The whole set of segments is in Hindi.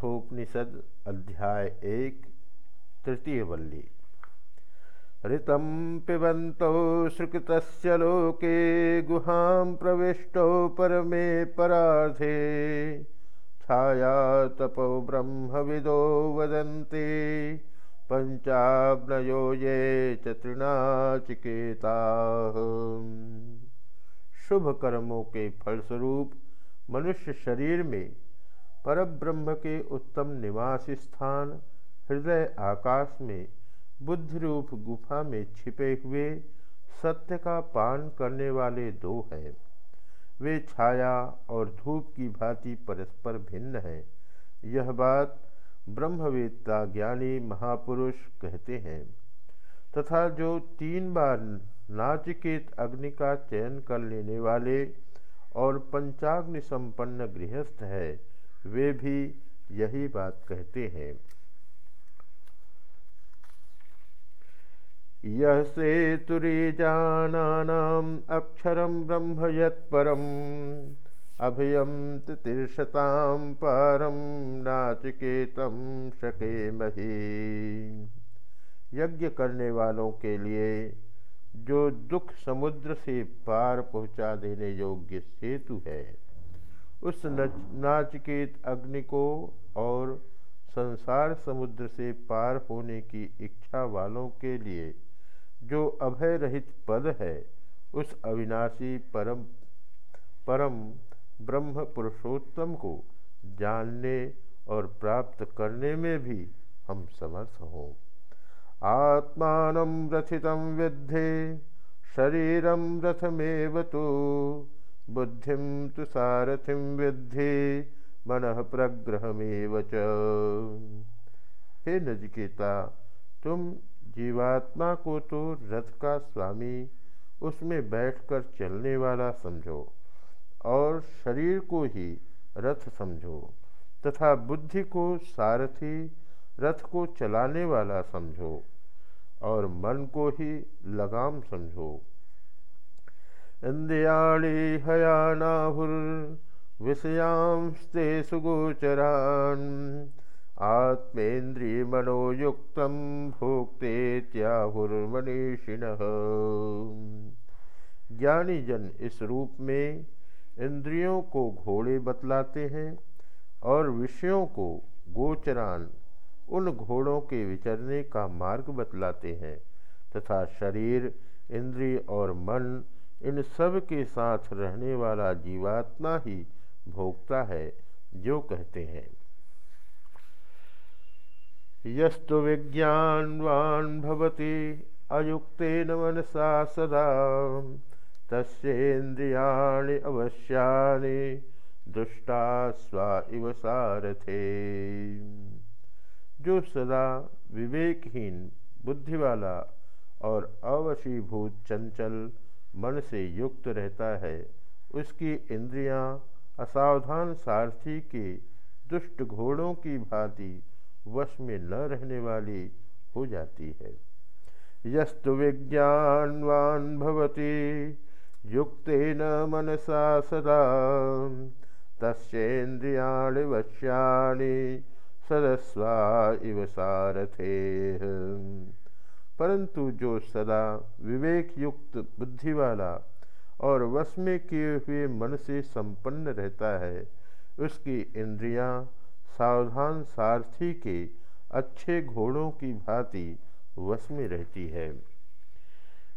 कठोपनिषद अध्याय एक, तृतीय वल्ली। ऋतं पिबन्तौ श्रुकृतस्य लोके, गुहां प्रविष्टौ परमे परार्धे। छाया तपो ब्रह्मविदो वदन्ति, पञ्चाग्नयो ये च शुभ कर्मों के फलस्वरूप मनुष्य शरीर में परब्रह्म के उत्तम निवास स्थान, हृदय आकाश में बुद्ध रूप गुफा में छिपे हुए सत्य का पान करने वाले दो हैं। वे छाया और धूप की भांति परस्पर भिन्न हैं। यह बात ब्रह्मवेत्ता ज्ञानी महापुरुष कहते हैं। तथा जो तीन बार नाचिकेत अग्नि का चयन कर लेने वाले और पंचाग्नि संपन्न गृहस्थ है वे भी यही बात कहते हैं। यह से तुरीजानाम अक्षरम ब्रह्म यत्परम अभयम तीर्षताम परम नाचिकेतम शके मही यज्ञ करने वालों के लिए जो दुख समुद्र से पार पहुँचा देने योग्य सेतु है। उस नाचकेत अग्नि को और संसार समुद्र से पार होने की इच्छा वालों के लिए जो अभय रहित पद है, उस अविनाशी परम परम ब्रह्म पुरुषोत्तम को जानने और प्राप्त करने में भी हम समर्थ हों। आत्मान रथित विद्धे शरीरम रथमेव तो। बुद्धि तो सारथिं विद्धि, मन प्रग्रहमेव हे नजिकेता, तुम जीवात्मा को तो रथ का स्वामी, उसमें बैठकर चलने वाला समझो, और शरीर को ही रथ समझो, तथा बुद्धि को सारथी, रथ को चलाने वाला समझो, और मन को ही लगाम समझो। इंद्रियाणी हयानाहुर्विषयांस्ते सुगोचरान्। आत्मेन्द्रियमनोयुक्त भोक्ते त्याहुर्मनीषिण ज्ञानी जन इस रूप में इंद्रियों को घोड़े बतलाते हैं और विषयों को गोचरान, उन घोड़ों के विचरने का मार्ग बतलाते हैं तथा शरीर, इंद्रिय और मन इन सब के साथ रहने वाला जीवात्मा ही भोगता है, जो कहते हैं। यस्तु विज्ञानवान भवति अयुक्तेन मनसा सदा। तस्ेन्द्रियाणि अवश्यानि, दुष्टा स्वा इव सारथे। जो सदा विवेकहीन बुद्धि वाला और अवशीभूत चंचल मन से युक्त रहता है। उसकी इंद्रियाँ असावधान सारथी के दुष्ट घोड़ों की भांति वश में न रहने वाली हो जाती है। यस्तु विज्ञानवान भवती न मनसा सदा। तस्ेन्द्रियाणि वश्यानि सदस्वा इव सारथे। परंतु जो सदा विवेक युक्त बुद्धि वाला और वश में किए हुए मन से संपन्न रहता है, उसकी इंद्रियाँ सावधान सारथी के अच्छे घोड़ों की भांति वश में रहती है।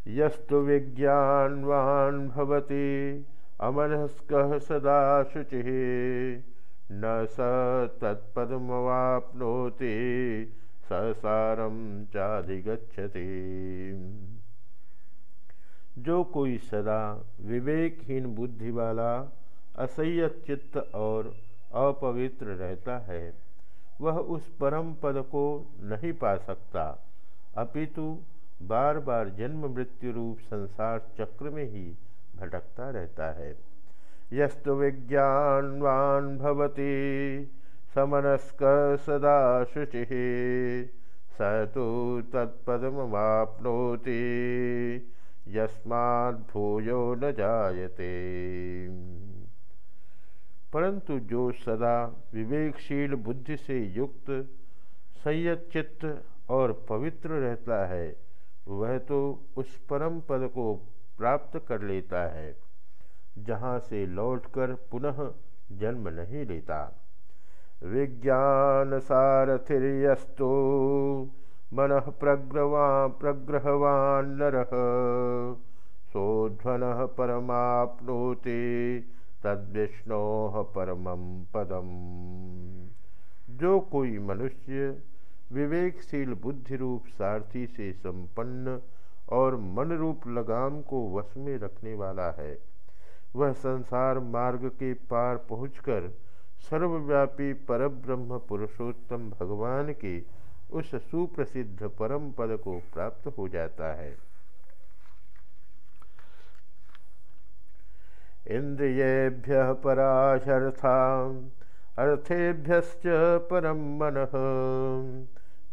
यस्तु विज्ञानवान भवती अमनस्क सदा शुचि, न स तत्पदमवापनोति। ससारम चाधिगछति जो कोई सदा विवेकहीन बुद्धि वाला असह्य चित्त और अपवित्र रहता है, वह उस परम पद को नहीं पा सकता। अपितु बार बार जन्म मृत्यु रूप संसार चक्र में ही भटकता रहता है। यस्तु विज्ञानवान भवती। समनस्क सदा शुचि स तो तत्पदमाप्नोति यस्माद्भूयो न जायते। परंतु जो सदा विवेकशील बुद्धि से युक्त संयत चित्त और पवित्र रहता है, वह तो उस परम पद को प्राप्त कर लेता है, जहाँ से लौटकर पुनः जन्म नहीं लेता। विज्ञान सारथिर्यस्तो मन प्रग्रवा प्रग्रहवान नर। सोध्वन परमाप्नोति, तद्विष्णो परम पदम। जो कोई मनुष्य विवेकशील बुद्धि रूप सारथी से संपन्न और मन रूप लगाम को वश में रखने वाला है, वह संसार मार्ग के पार पहुंचकर सर्वव्यापी परब्रह्म पुरुषोत्तम भगवान के उस सुप्रसिद्ध परम पद को प्राप्त हो जाता है। इंद्रियेभ्य पराशर्था अर्थेभ्य परम मन,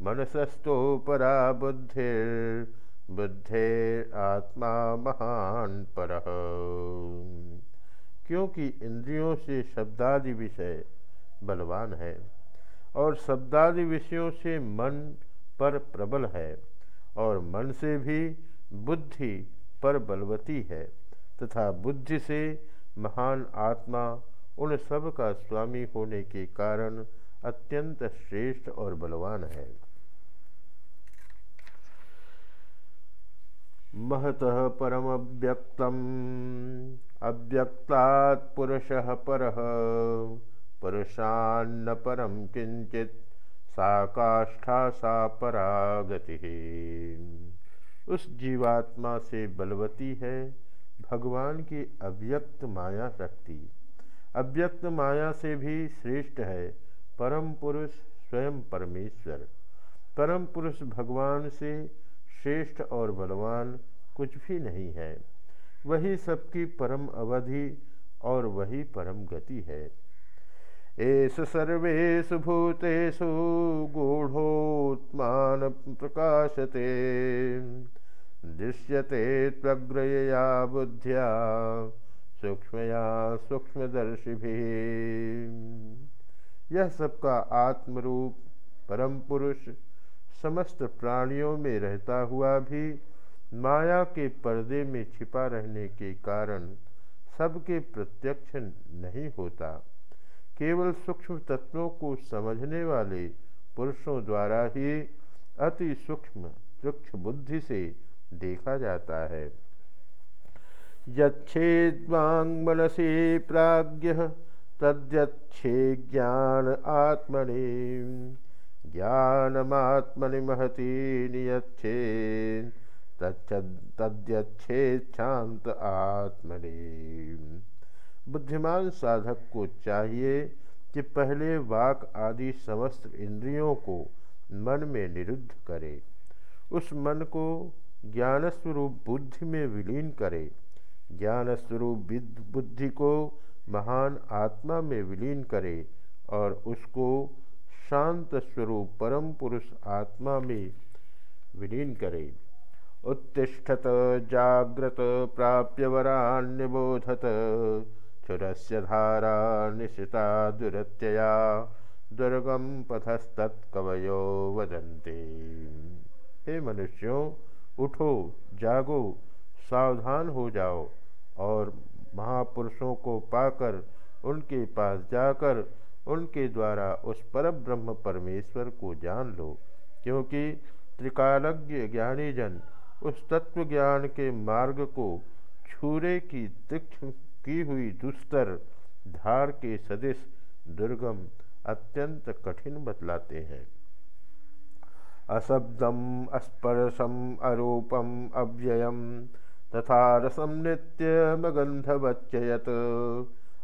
मनसस्तो परा बुद्धिर् बुद्धे आत्मा महान पर। क्योंकि इंद्रियों से शब्दादि विषय बलवान है और शब्दादि विषयों से मन पर प्रबल है और मन से भी बुद्धि पर बलवती है तथा बुद्धि से महान आत्मा उन सब का स्वामी होने के कारण अत्यंत श्रेष्ठ और बलवान है। महत परमव्यक्तम। अव्यक्तात् पुरुषः परः। पुरुषान्न परम किंचित सा काष्ठा सा परागति। उस जीवात्मा से बलवती है, भगवान की अव्यक्त माया शक्ति। अव्यक्त माया से भी श्रेष्ठ है, परम पुरुष स्वयं परमेश्वर। परम पुरुष भगवान से श्रेष्ठ और बलवान कुछ भी नहीं है। वही सबकी परम अवधि और वही परम गति है। एस सर्वेशु भूतेषु गूढ़ोत्मान प्रकाशते, दृश्यते त्वग्रया बुद्धिया, सूक्ष्मया सूक्ष्मदर्शि भी यह सबका आत्मरूप, परम पुरुष, समस्त प्राणियों में रहता हुआ भी माया के पर्दे में छिपा रहने के कारण सबके प्रत्यक्ष नहीं होता। केवल सूक्ष्म तत्वों को समझने वाले पुरुषों द्वारा ही अति सूक्ष्म सूक्ष्म बुद्धि से देखा जाता है। यच्छेद्वांग मनसी प्राज्ञ तद्यक्षे ज्ञान आत्मनि, ज्ञानमात्मनि महती नियच्छे तद्यच्छेच्छांत आत्मनि। बुद्धिमान साधक को चाहिए कि पहले वाक आदि समस्त इंद्रियों को मन में निरुद्ध करे। उस मन को ज्ञान स्वरूप बुद्धि में विलीन करे। ज्ञान स्वरूप बुद्धि को महान आत्मा में विलीन करे और उसको शांत स्वरूप परम पुरुष आत्मा में विलीन करे। उत्तिष्ठत, जाग्रत, प्राप्य वरान्यबोधत क्षुरस्य धारा निशिता दुरत्यया। दुर्गम पथस्तत्कवयो वदन्ते। हे मनुष्यों, उठो, जागो, सावधान हो जाओ और महापुरुषों को पाकर, उनके पास जाकर, उनके द्वारा उस पर ब्रह्म परमेश्वर को जान लो, क्योंकि त्रिकालज्ञ ज्ञानी जन उस तत्व ज्ञान के मार्ग को छूरे की तीक्ष्ण की हुई दुस्तर धार के सदिश दुर्गम अत्यंत कठिन बतलाते हैं। अशब्दम अस्पर्शम अरूपम, अव्ययम तथा रसम नित्यमगंधवच्चयत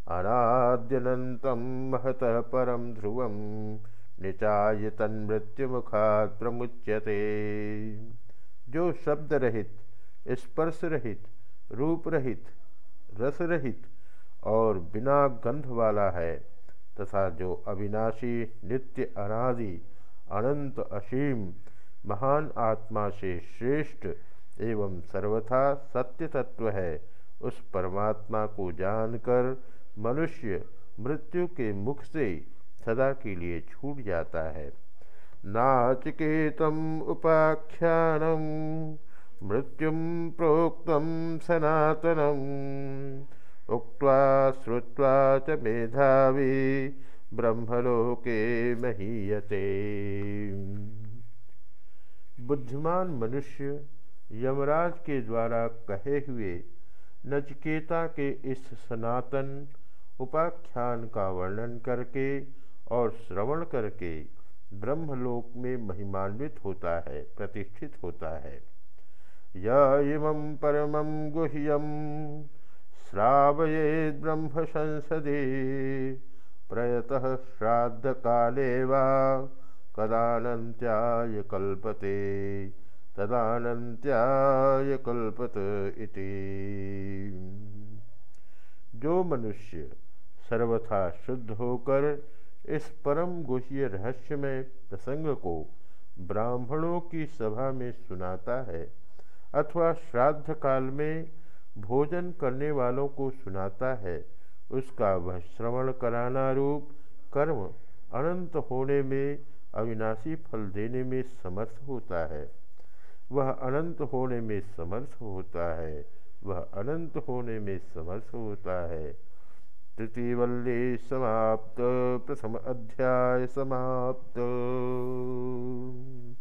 अनाद्यनंतम महत परम ध्रुवम निचाय तन्मृत्युमुखात प्रमुच्यते। जो शब्द रहित, स्पर्श रहित, रूप रहित, रस रहित और बिना गंध वाला है, तथा जो अविनाशी, नित्य अनादि, अनंत असीम, महान आत्मा से श्रेष्ठ एवं सर्वथा सत्य तत्व है, उस परमात्मा को जानकर मनुष्य मृत्यु के मुख से सदा के लिए छूट जाता है। नाचिकेतम उपाख्यानम मृत्यु प्रोक्त सनातनम। उक्त्वा श्रुवा च मेधावी ब्रह्मलोके महीयते। बुद्धिमान मनुष्य यमराज के द्वारा कहे हुए नचकेता के इस सनातन उपाख्यान का वर्णन करके और श्रवण करके ब्रह्मलोक में महिमान्वित होता है, प्रतिष्ठित होता है। यम परम गुह्यम श्रावये ब्रह्म संसदे प्रयतः श्राद्ध काले कदानन्त्याय कल्पते, तदानन्त्याय कल्पत इति। जो मनुष्य सर्वथा शुद्ध होकर इस परम गुह्य रहस्यमय प्रसंग को ब्राह्मणों की सभा में सुनाता है अथवा श्राद्ध काल में भोजन करने वालों को सुनाता है, उसका वह श्रवण कराना रूप कर्म अनंत होने में अविनाशी फल देने में समर्थ होता है। वह अनंत होने में समर्थ होता है, वह अनंत होने में समर्थ होता है। तृतीयवल्ली समाप्त। प्रथम अध्याय समाप्त।